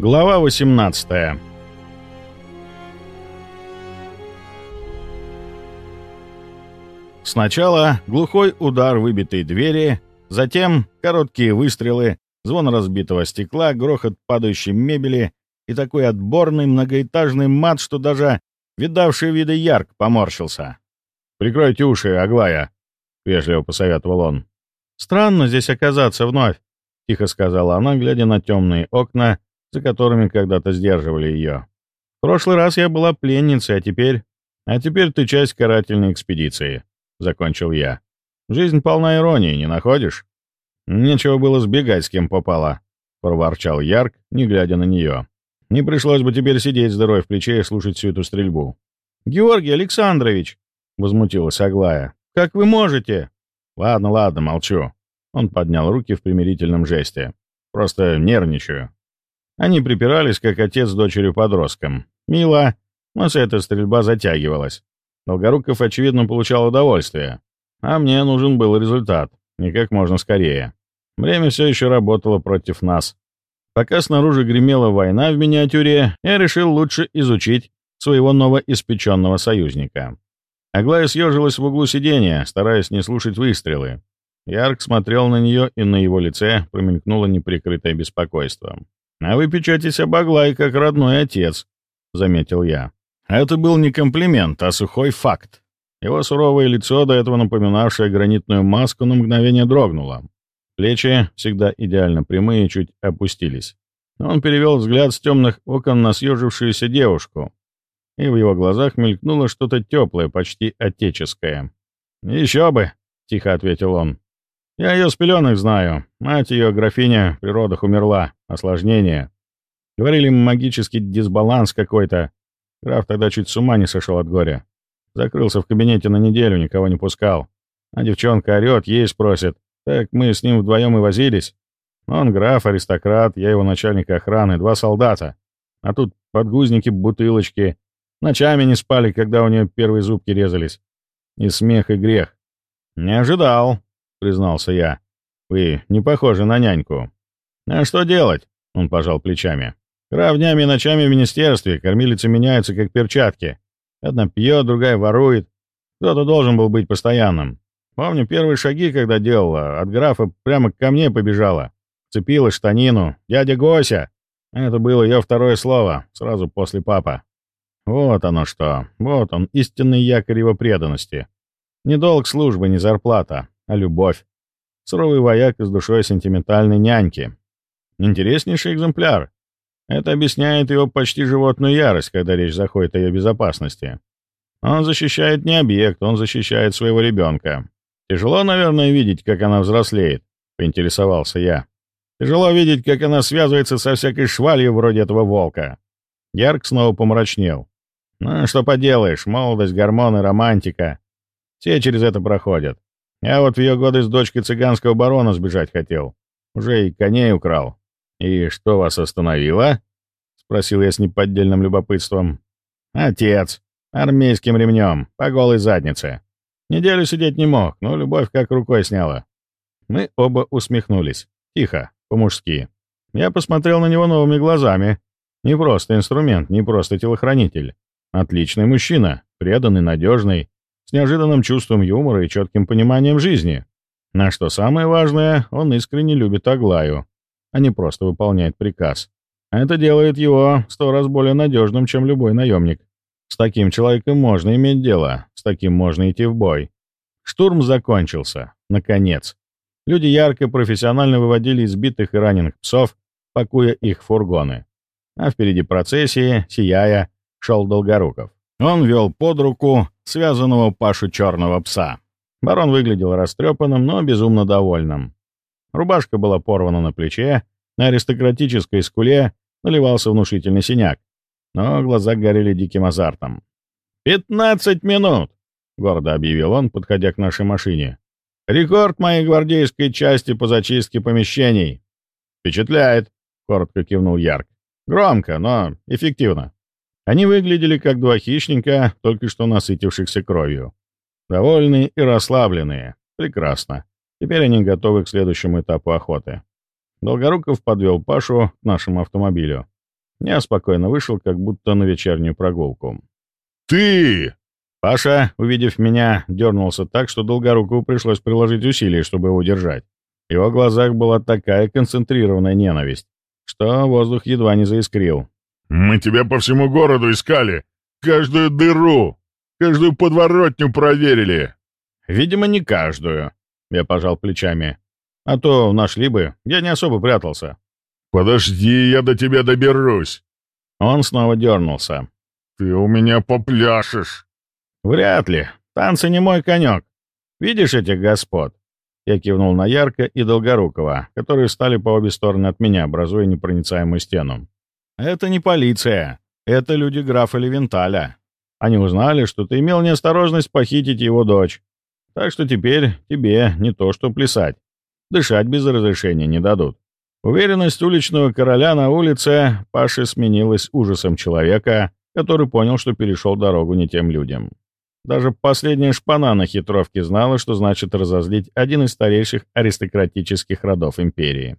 Глава 18 Сначала глухой удар выбитой двери, затем короткие выстрелы, звон разбитого стекла, грохот падающей мебели и такой отборный многоэтажный мат, что даже видавший виды ярк поморщился. «Прикройте уши, Аглая», — вежливо посоветовал он. «Странно здесь оказаться вновь», — тихо сказала она, глядя на темные окна, за которыми когда-то сдерживали ее. «В прошлый раз я была пленницей, а теперь...» «А теперь ты часть карательной экспедиции», — закончил я. «Жизнь полна иронии, не находишь?» «Нечего было сбегать, с кем попало», — проворчал Ярк, не глядя на нее. «Не пришлось бы теперь сидеть дырой в плече и слушать всю эту стрельбу». «Георгий Александрович!» — возмутилась Аглая. «Как вы можете?» «Ладно, ладно, молчу». Он поднял руки в примирительном жесте. «Просто нервничаю». Они припирались, как отец с дочерью-подростком. Мило, но вся эта стрельба затягивалась. Долгоруков, очевидно, получал удовольствие. А мне нужен был результат, и как можно скорее. Время все еще работало против нас. Пока снаружи гремела война в миниатюре, я решил лучше изучить своего новоиспеченного союзника. Аглая съежилась в углу сиденья, стараясь не слушать выстрелы. Ярк смотрел на нее, и на его лице промелькнуло неприкрытое беспокойство. «А вы печетесь об Аглае, как родной отец», — заметил я. Это был не комплимент, а сухой факт. Его суровое лицо, до этого напоминавшее гранитную маску, на мгновение дрогнуло. Плечи, всегда идеально прямые, чуть опустились. Он перевел взгляд с темных окон на съежившуюся девушку, и в его глазах мелькнуло что-то теплое, почти отеческое. «Еще бы!» — тихо ответил он. «Я ее с пеленок знаю. Мать ее, графиня, при родах умерла. Осложнение. Говорили, магический дисбаланс какой-то. Граф тогда чуть с ума не сошел от горя. Закрылся в кабинете на неделю, никого не пускал. А девчонка орет, есть просит. Так мы с ним вдвоем и возились. Он граф, аристократ, я его начальник охраны, два солдата. А тут подгузники, бутылочки. Ночами не спали, когда у нее первые зубки резались. И смех, и грех. «Не ожидал», — признался я. «Вы не похожи на няньку». «А что делать?» — он пожал плечами. «Граф днями и ночами в министерстве, кормилицы меняются, как перчатки. Одна пьет, другая ворует. Кто-то должен был быть постоянным. Помню первые шаги, когда делала, от графа прямо ко мне побежала. Цепила штанину. «Дядя Гося!» Это было ее второе слово, сразу после папа. Вот оно что. Вот он, истинный якорь его преданности. Не долг службы, не зарплата, а любовь. Суровый вояк с душой сентиментальной няньки. Интереснейший экземпляр. Это объясняет его почти животную ярость, когда речь заходит о ее безопасности. Он защищает не объект, он защищает своего ребенка. Тяжело, наверное, видеть, как она взрослеет, поинтересовался я. Тяжело видеть, как она связывается со всякой швалью вроде этого волка. Ярк снова помрачнел. Ну, что поделаешь, молодость, гормоны, романтика. Все через это проходят. Я вот в ее годы с дочкой цыганского барона сбежать хотел. Уже и коней украл. «И что вас остановило?» — спросил я с неподдельным любопытством. «Отец. Армейским ремнем. По голой заднице. Неделю сидеть не мог, но любовь как рукой сняла». Мы оба усмехнулись. Тихо, по-мужски. Я посмотрел на него новыми глазами. Не просто инструмент, не просто телохранитель. Отличный мужчина, преданный, надежный, с неожиданным чувством юмора и четким пониманием жизни. На что самое важное, он искренне любит Аглаю а не просто выполняет приказ. Это делает его сто раз более надежным, чем любой наемник. С таким человеком можно иметь дело, с таким можно идти в бой. Штурм закончился. Наконец. Люди ярко профессионально выводили избитых и раненых псов, пакуя их в фургоны. А впереди процессии, сияя, шел Долгоруков. Он вел под руку связанного Пашу черного пса. Барон выглядел растрепанным, но безумно довольным. Рубашка была порвана на плече, на аристократической скуле наливался внушительный синяк, но глаза горели диким азартом. «Пятнадцать минут!» — гордо объявил он, подходя к нашей машине. «Рекорд моей гвардейской части по зачистке помещений!» «Впечатляет!» — коротко кивнул Ярк. «Громко, но эффективно». Они выглядели как два хищника, только что насытившихся кровью. Довольные и расслабленные. Прекрасно. Теперь они готовы к следующему этапу охоты. Долгоруков подвел Пашу к нашему автомобилю. Я спокойно вышел, как будто на вечернюю прогулку. «Ты!» Паша, увидев меня, дернулся так, что Долгорукову пришлось приложить усилия, чтобы его удержать. В его глазах была такая концентрированная ненависть, что воздух едва не заискрил. «Мы тебя по всему городу искали! Каждую дыру, каждую подворотню проверили!» «Видимо, не каждую», — я пожал плечами. «А то нашли бы, я не особо прятался». «Подожди, я до тебя доберусь!» Он снова дернулся. «Ты у меня попляшешь!» «Вряд ли. Танцы не мой конек. Видишь этих господ?» Я кивнул на Ярко и Долгорукова, которые встали по обе стороны от меня, образуя непроницаемую стену. «Это не полиция. Это люди графа Левенталя. Они узнали, что ты имел неосторожность похитить его дочь. Так что теперь тебе не то что плясать. Дышать без разрешения не дадут. Уверенность уличного короля на улице Паши сменилась ужасом человека, который понял, что перешел дорогу не тем людям. Даже последняя шпана на хитровке знала, что значит разозлить один из старейших аристократических родов империи.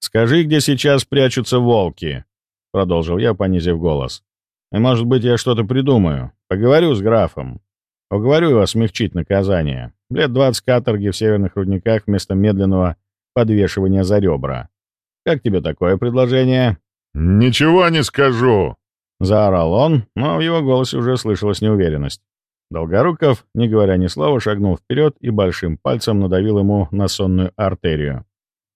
«Скажи, где сейчас прячутся волки?» — продолжил я, понизив голос. «И, может быть, я что-то придумаю. Поговорю с графом. Уговорю его смягчить наказание. Лет двадцать каторги в северных рудниках вместо медленного подвешивания за ребра. Как тебе такое предложение?» «Ничего не скажу!» — заорал он, но в его голосе уже слышалась неуверенность. Долгоруков, не говоря ни слова, шагнул вперед и большим пальцем надавил ему на сонную артерию,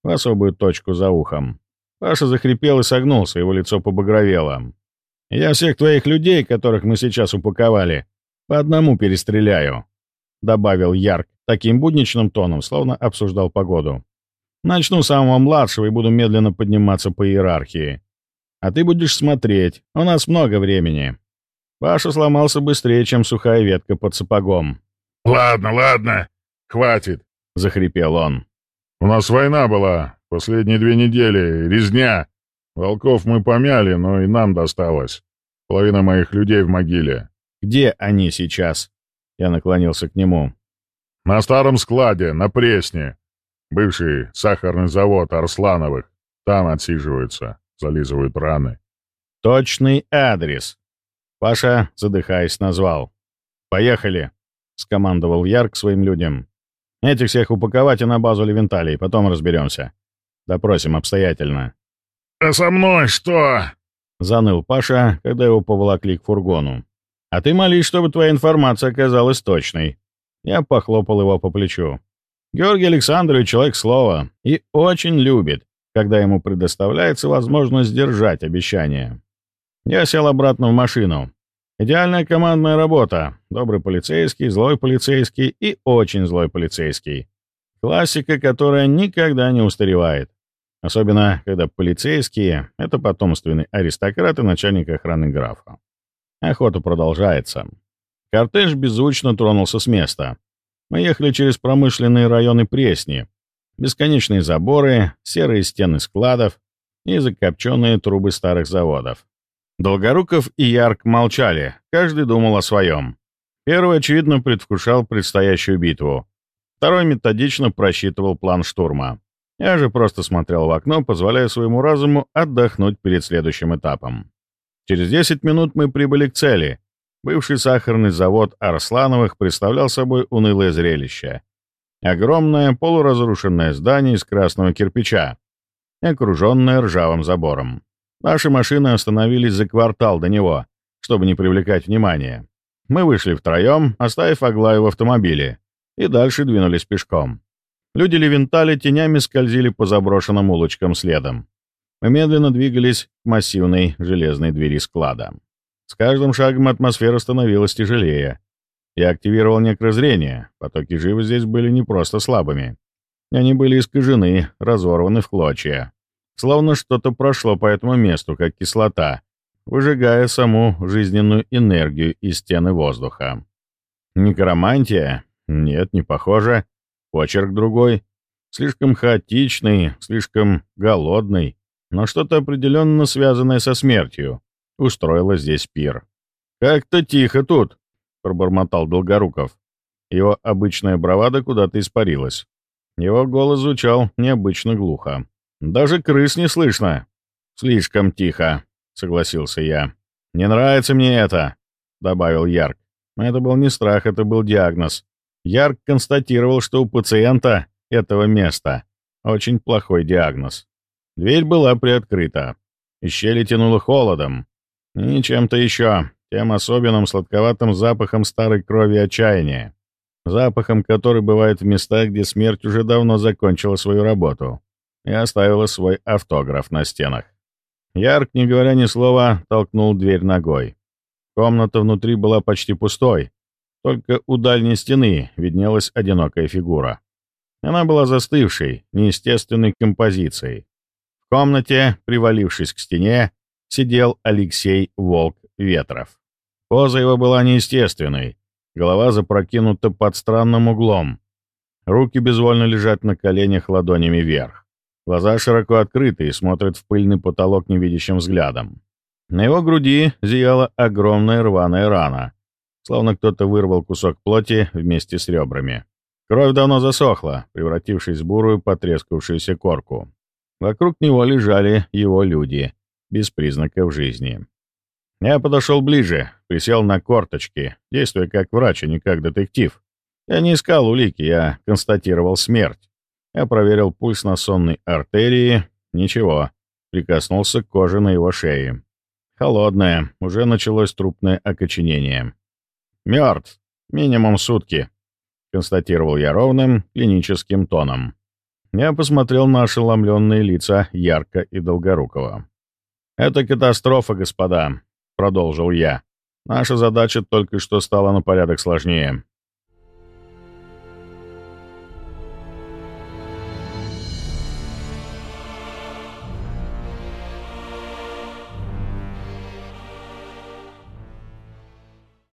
в особую точку за ухом. Паша захрипел и согнулся, его лицо побагровело. «Я всех твоих людей, которых мы сейчас упаковали, по одному перестреляю», — добавил Ярк таким будничным тоном, словно обсуждал погоду. Начну с самого младшего и буду медленно подниматься по иерархии. А ты будешь смотреть. У нас много времени. Паша сломался быстрее, чем сухая ветка под сапогом. «Ладно, ладно. Хватит», — захрипел он. «У нас война была. Последние две недели. Резня. Волков мы помяли, но и нам досталось. Половина моих людей в могиле». «Где они сейчас?» Я наклонился к нему. «На старом складе, на Пресне. Бывший сахарный завод Арслановых. Там отсиживаются, зализывают раны. Точный адрес. Паша, задыхаясь, назвал. «Поехали!» — скомандовал Ярк своим людям. «Этих всех упаковать и на базу Левенталии, потом разберемся. Допросим обстоятельно». «А со мной что?» — заныл Паша, когда его поволокли к фургону. «А ты молись, чтобы твоя информация оказалась точной». Я похлопал его по плечу. Георгий Александрович человек слова и очень любит, когда ему предоставляется возможность сдержать обещание. Я сел обратно в машину. Идеальная командная работа. Добрый полицейский, злой полицейский и очень злой полицейский. Классика, которая никогда не устаревает. Особенно, когда полицейские — это потомственный аристократ и начальник охраны графа. Охота продолжается. Кортеж беззвучно тронулся с места. Мы ехали через промышленные районы Пресни. Бесконечные заборы, серые стены складов и закопченные трубы старых заводов. Долгоруков и Ярк молчали, каждый думал о своем. Первый, очевидно, предвкушал предстоящую битву. Второй методично просчитывал план штурма. Я же просто смотрел в окно, позволяя своему разуму отдохнуть перед следующим этапом. Через 10 минут мы прибыли к цели, Бывший сахарный завод Арслановых представлял собой унылое зрелище. Огромное полуразрушенное здание из красного кирпича, окруженное ржавым забором. Наши машины остановились за квартал до него, чтобы не привлекать внимания. Мы вышли втроем, оставив Аглаю в автомобиле, и дальше двинулись пешком. Люди Левентали тенями скользили по заброшенным улочкам следом. Мы медленно двигались к массивной железной двери склада. С каждым шагом атмосфера становилась тяжелее. Я активировал некрозрение. Потоки живы здесь были не просто слабыми. Они были искажены, разорваны в клочья. Словно что-то прошло по этому месту, как кислота, выжигая саму жизненную энергию из стены воздуха. Некромантия? Нет, не похоже. Почерк другой. Слишком хаотичный, слишком голодный, но что-то определенно связанное со смертью устроила здесь пир. «Как-то тихо тут», — пробормотал Долгоруков. Его обычная бравада куда-то испарилась. Его голос звучал необычно глухо. «Даже крыс не слышно. Слишком тихо. — согласился я. «Не нравится мне это», — добавил Ярк. Это был не страх, это был диагноз. Ярк констатировал, что у пациента этого места очень плохой диагноз. Дверь была приоткрыта. Из щели тянуло холодом. И чем-то еще, тем особенным сладковатым запахом старой крови отчаяния. Запахом, который бывает в местах, где смерть уже давно закончила свою работу и оставила свой автограф на стенах. Ярк, не говоря ни слова, толкнул дверь ногой. Комната внутри была почти пустой, только у дальней стены виднелась одинокая фигура. Она была застывшей, неестественной композицией. В комнате, привалившись к стене, сидел Алексей Волк Ветров. Поза его была неестественной, голова запрокинута под странным углом. Руки безвольно лежат на коленях ладонями вверх. Глаза широко открыты и смотрят в пыльный потолок невидящим взглядом. На его груди зияла огромная рваная рана, словно кто-то вырвал кусок плоти вместе с ребрами. Кровь давно засохла, превратившись в бурую потрескавшуюся корку. Вокруг него лежали его люди, без признаков жизни. Я подошел ближе, присел на корточки, действуя как врач, а не как детектив. Я не искал улики, я констатировал смерть. Я проверил пульс на сонной артерии. Ничего. Прикоснулся к коже на его шее. Холодное. Уже началось трупное окоченение. Мертв. Минимум сутки. Констатировал я ровным, клиническим тоном. Я посмотрел на ошеломленные лица Ярко и Долгорукова. «Это катастрофа, господа», — продолжил я. «Наша задача только что стала на порядок сложнее.